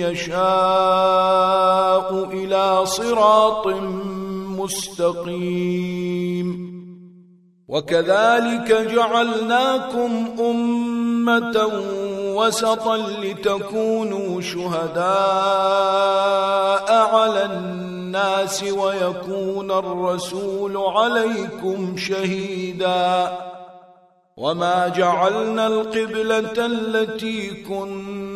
يشاء إلى صراط مستقيم. وكذلك جعلناكم أمة وسطا لتكونوا شهداء على الناس ويكون الرسول عليكم شهيدا. وما جعلنا القبلة التي كنت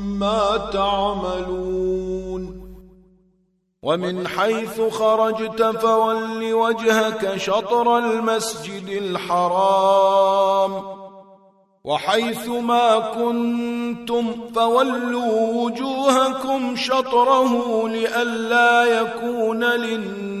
ما تعملون. ومن حيث خرجت فول وجهك شطر المسجد الحرام. وحيث ما كنتم فولوا وجوهكم شطره لئلا يكون للناس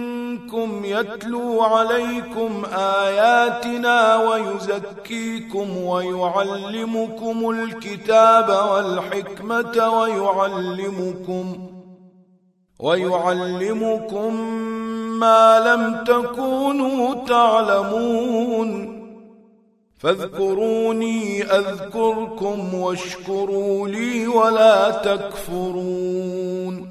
منكم يتلو عليكم آياتنا ويزكيكم ويعلمكم الكتاب والحكمة ويعلمكم ويعلمكم ما لم تكونوا تعلمون فاذكروني أذكركم واشكروا لي ولا تكفرون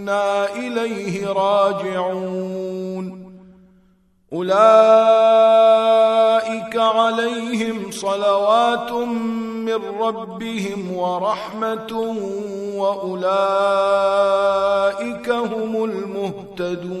إنا إليه راجعون. أولئك عليهم صلوات من ربهم ورحمة وأولئك هم المهتدون.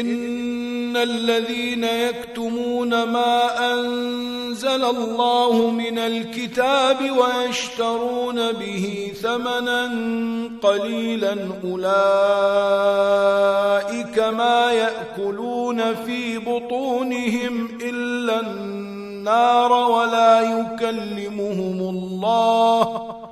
إن الذين يكتمون ما أنزل الله من الكتاب ويشترون به ثمنا قليلا أولئك ما يأكلون في بطونهم إلا النار ولا يكلمهم الله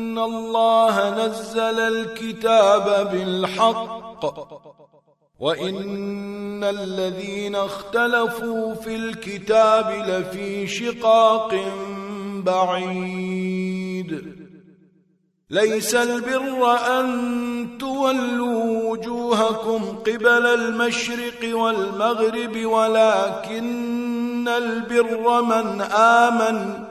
ان الله نزل الكتاب بالحق وان الذين اختلفوا في الكتاب لفي شقاق بعيد ليس البر ان تولوا وجوهكم قبل المشرق والمغرب ولكن البر من آمن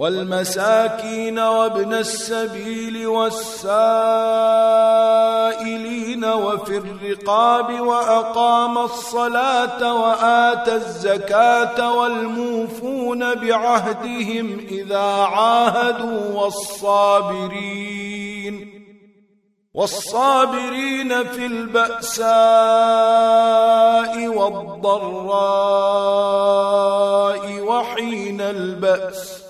والمساكين وابن السبيل والسائلين وفي الرقاب وأقام الصلاة وآت الزكاة والموفون بعهدهم إذا عاهدوا والصابرين والصابرين في البأساء والضراء وحين البأس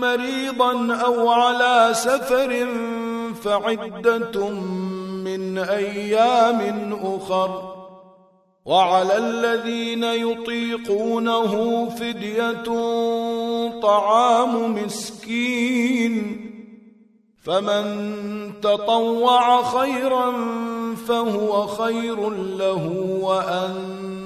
مريضا أو على سفر فعدة من أيام أخر. وعلى الذين يطيقونه فدية طعام مسكين. فمن تطوع خيرا فهو خير له وأن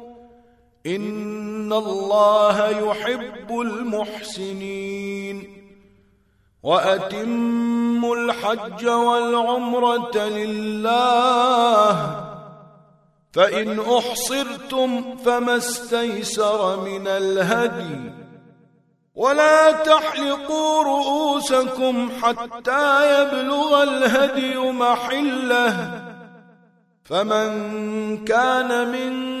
ان الله يحب المحسنين واتم الحج والعمره لله فان احصرتم فما استيسر من الهدي ولا تحلقوا رؤوسكم حتى يبلغ الهدي محله فمن كان من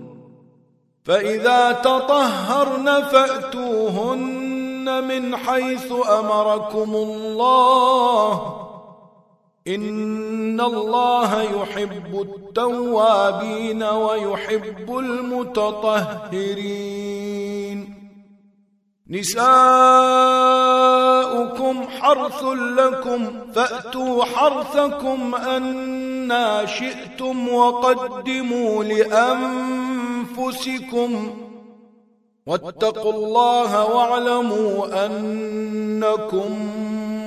فإذا تطهرن فأتوهن من حيث أمركم الله إن الله يحب التوابين ويحب المتطهرين نساؤكم حرث لكم فأتوا حرثكم أن مَا شئتم وقدموا لأنفسكم. واتقوا الله واعلموا أنكم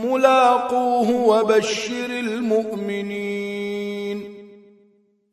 ملاقوه وبشر المؤمنين.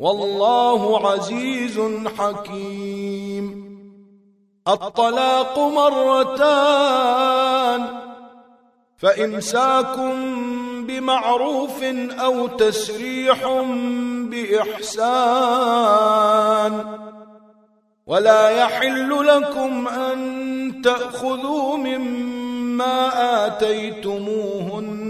والله عزيز حكيم الطلاق مرتان. فإمساكم بمعروف أو تسريح بإحسان. ولا يحل لكم أن تأخذوا مما آتيتموهن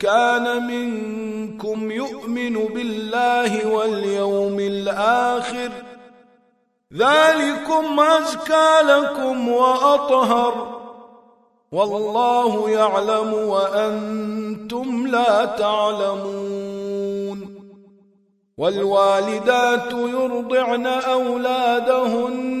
كان منكم يؤمن بالله واليوم الآخر ذلكم أزكى لكم وأطهر والله يعلم وأنتم لا تعلمون والوالدات يرضعن أولادهن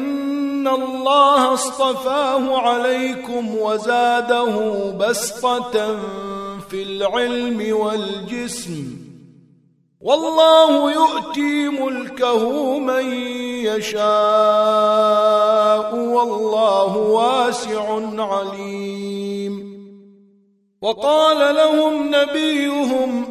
الله اصطفاه عليكم وزاده بسطة في العلم والجسم والله يؤتي ملكه من يشاء والله واسع عليم وقال لهم نبيهم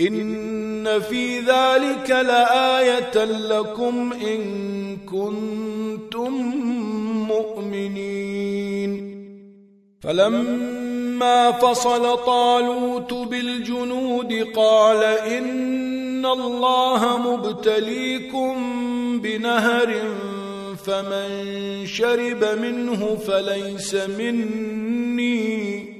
إن في ذلك لآية لكم إن كنتم مؤمنين. فلما فصل طالوت بالجنود قال إن الله مبتليكم بنهر فمن شرب منه فليس مني.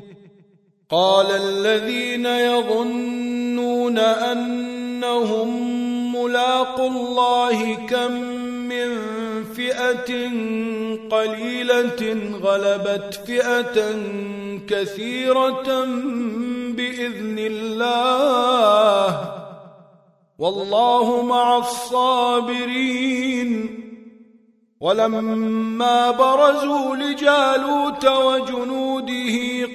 قال الذين يظنون أنهم ملاق الله كم من فئة قليلة غلبت فئة كثيرة بإذن الله والله مع الصابرين ولما برزوا لجالوت وجنوده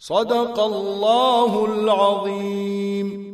صدق الله العظيم.